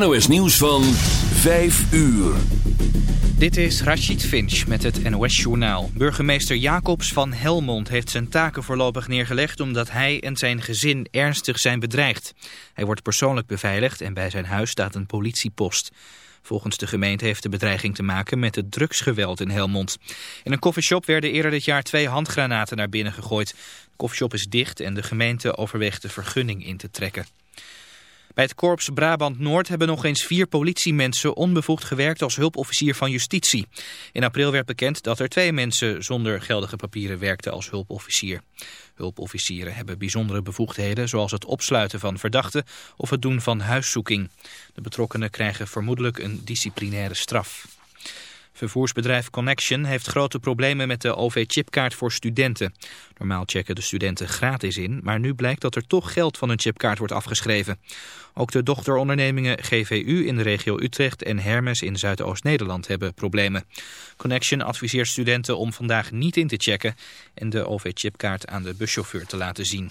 NOS Nieuws van 5 uur. Dit is Rachid Finch met het NOS Journaal. Burgemeester Jacobs van Helmond heeft zijn taken voorlopig neergelegd... omdat hij en zijn gezin ernstig zijn bedreigd. Hij wordt persoonlijk beveiligd en bij zijn huis staat een politiepost. Volgens de gemeente heeft de bedreiging te maken met het drugsgeweld in Helmond. In een koffieshop werden eerder dit jaar twee handgranaten naar binnen gegooid. De koffieshop is dicht en de gemeente overweegt de vergunning in te trekken. Bij het korps Brabant Noord hebben nog eens vier politiemensen onbevoegd gewerkt als hulpofficier van justitie. In april werd bekend dat er twee mensen zonder geldige papieren werkten als hulpofficier. Hulpofficieren hebben bijzondere bevoegdheden zoals het opsluiten van verdachten of het doen van huiszoeking. De betrokkenen krijgen vermoedelijk een disciplinaire straf. Vervoersbedrijf Connection heeft grote problemen met de OV-chipkaart voor studenten. Normaal checken de studenten gratis in, maar nu blijkt dat er toch geld van hun chipkaart wordt afgeschreven. Ook de dochterondernemingen GVU in de regio Utrecht en Hermes in Zuidoost-Nederland hebben problemen. Connection adviseert studenten om vandaag niet in te checken en de OV-chipkaart aan de buschauffeur te laten zien.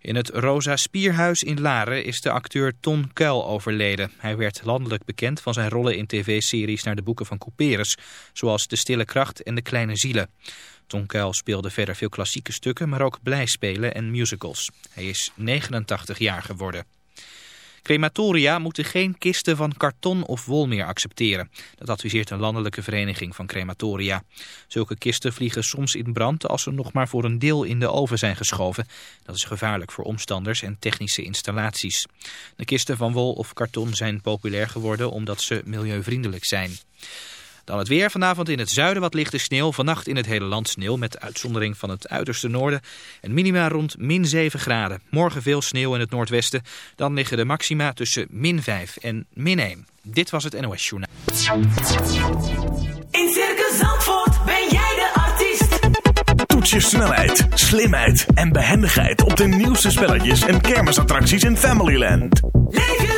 In het Rosa Spierhuis in Laren is de acteur Ton Kuil overleden. Hij werd landelijk bekend van zijn rollen in tv-series naar de boeken van Couperus, zoals De Stille Kracht en De Kleine Zielen. Ton Kuil speelde verder veel klassieke stukken, maar ook blijspelen en musicals. Hij is 89 jaar geworden. Crematoria moeten geen kisten van karton of wol meer accepteren. Dat adviseert een landelijke vereniging van crematoria. Zulke kisten vliegen soms in brand als ze nog maar voor een deel in de oven zijn geschoven. Dat is gevaarlijk voor omstanders en technische installaties. De kisten van wol of karton zijn populair geworden omdat ze milieuvriendelijk zijn. Dan het weer. Vanavond in het zuiden wat lichte sneeuw. Vannacht in het hele land sneeuw met uitzondering van het uiterste noorden. En minima rond min 7 graden. Morgen veel sneeuw in het noordwesten. Dan liggen de maxima tussen min 5 en min 1. Dit was het NOS Journaal. In Circus Zandvoort ben jij de artiest. Toets je snelheid, slimheid en behendigheid op de nieuwste spelletjes en kermisattracties in Familyland. Leef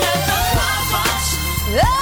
Oh!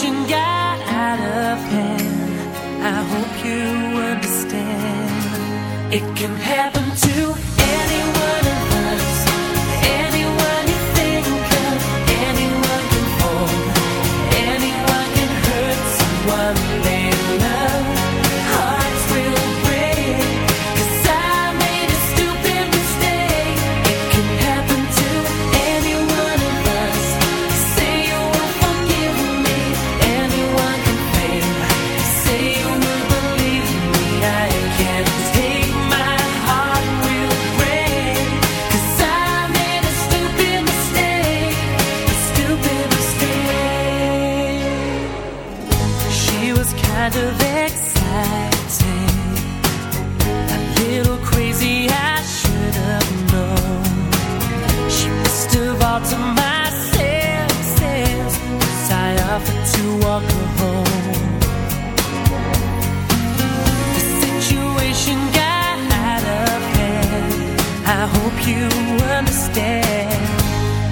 situation got out of hand. I hope you understand. It can happen to instead.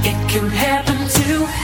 It can happen to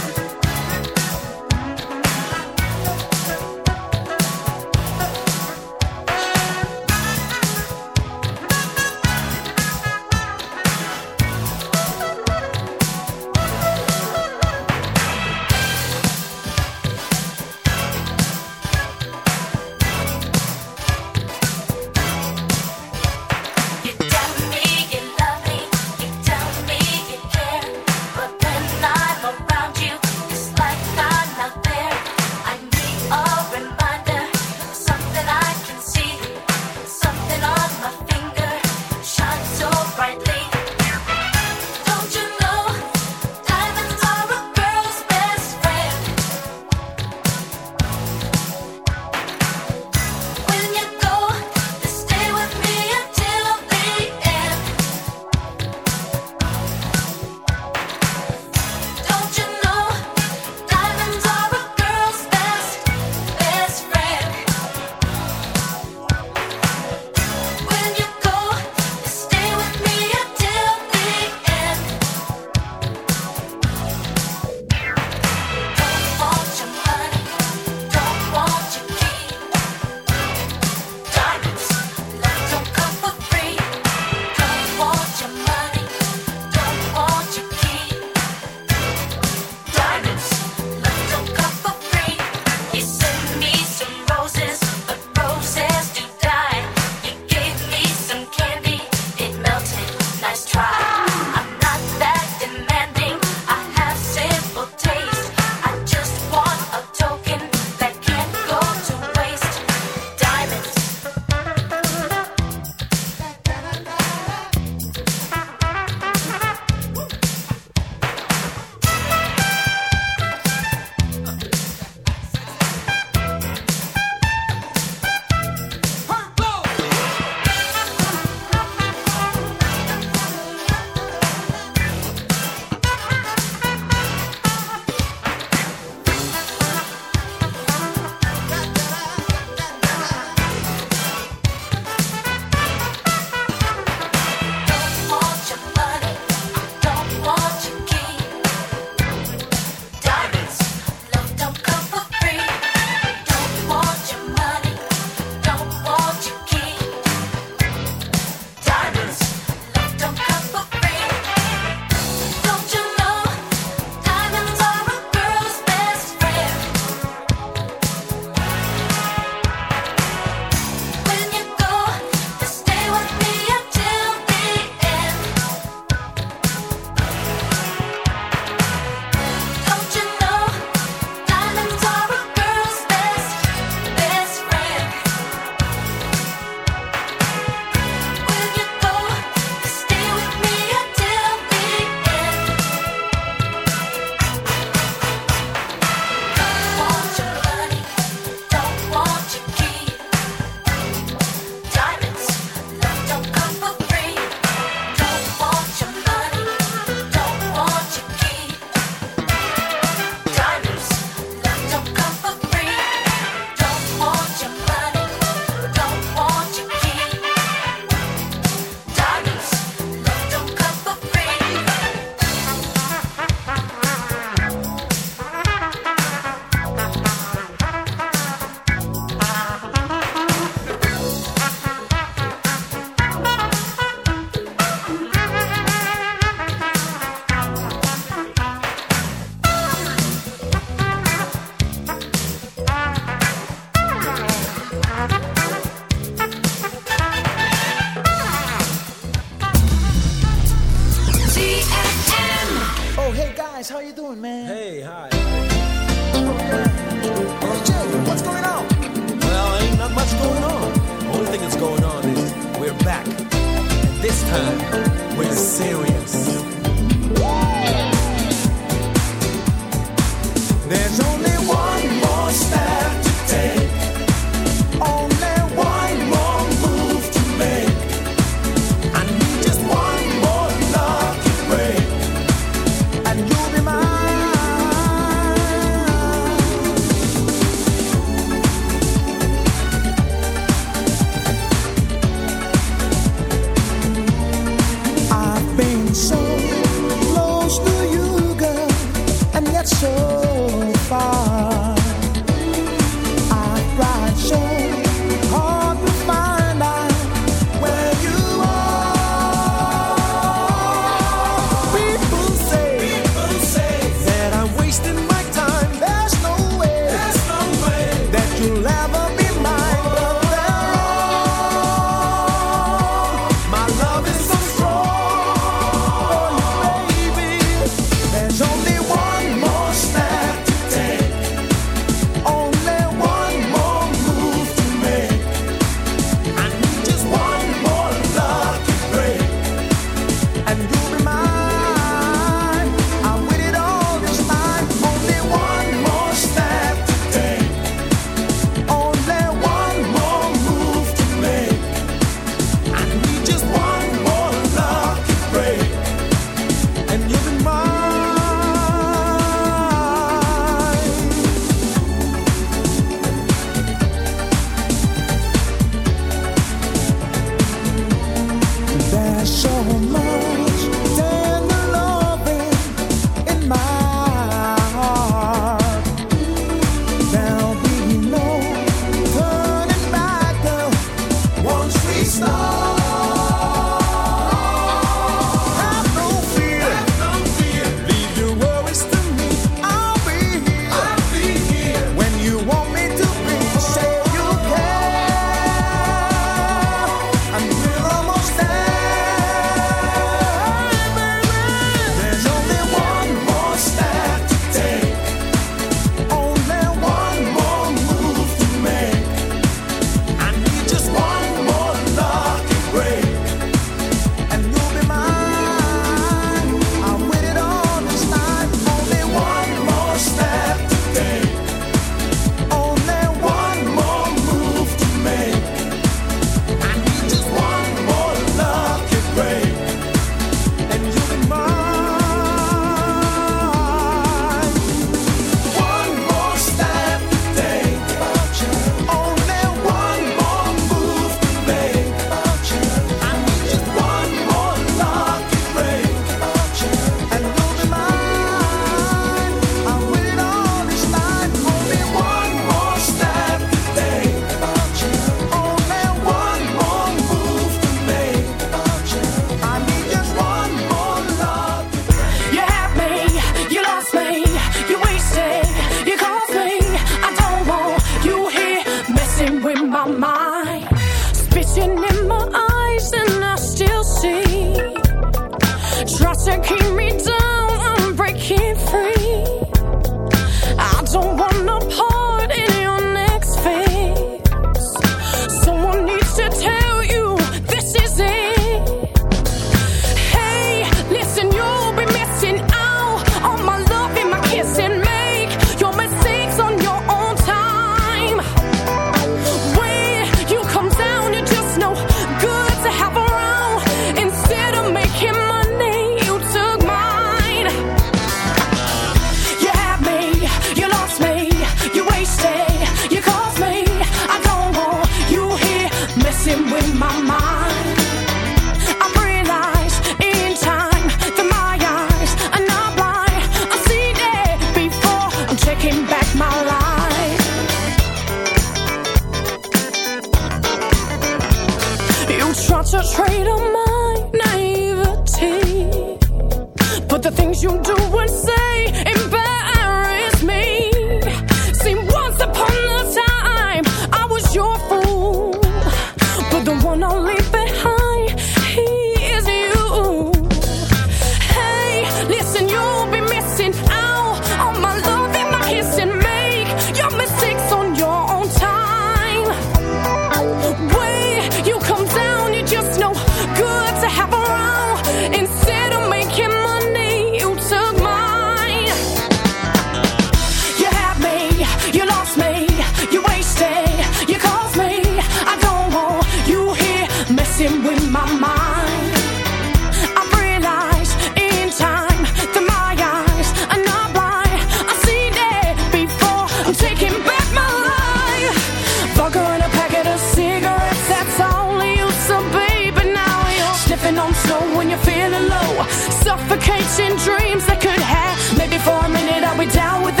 So when you're feeling low, suffocating dreams that could have, maybe for a minute I'll be down with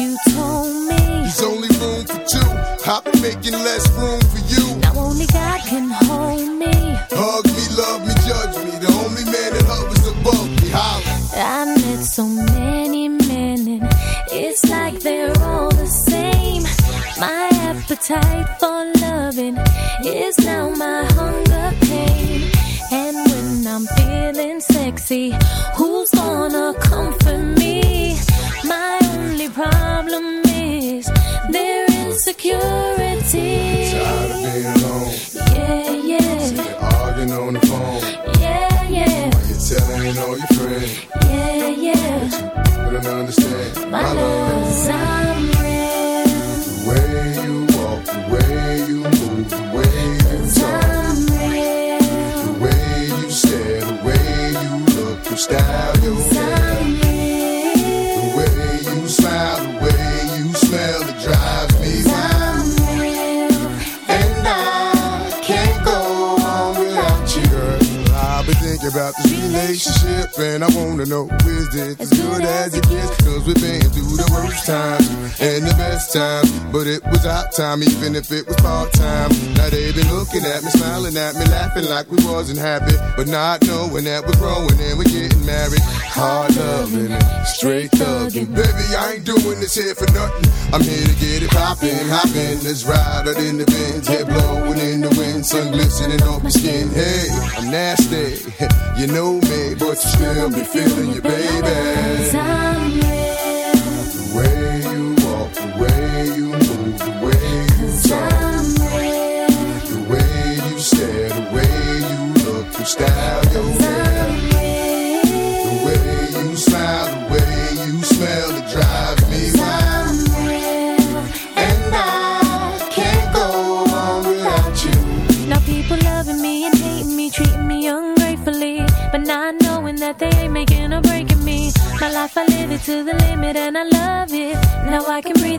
you time, even if it was part time. Now they been looking at me, smiling at me, laughing like we wasn't happy, but not knowing that we're growing and we're getting married. Hard loving straight thugging. Baby, I ain't doing this here for nothing. I'm here to get it poppin', poppin'. Let's ride out in the bins, head blowin' in the wind, sun glistening on my skin. Hey, I'm nasty, you know me, but you still be feelin' you, baby.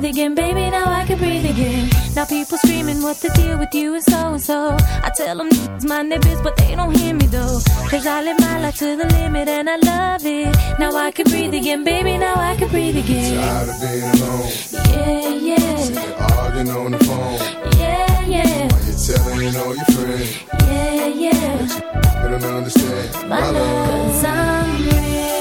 breathe again, baby. Now I can breathe again. Now people screaming, what the deal with you and so and so. I tell them it's my neighbors, but they don't hear me though. Cause I live my life to the limit and I love it. Now I can breathe again, baby. Now I can breathe again. Tired of being alone. Yeah, yeah. Arguing on the phone. Yeah, yeah. Why you telling all your friends? Yeah, yeah. But you don't understand my, my love. love. I'm real.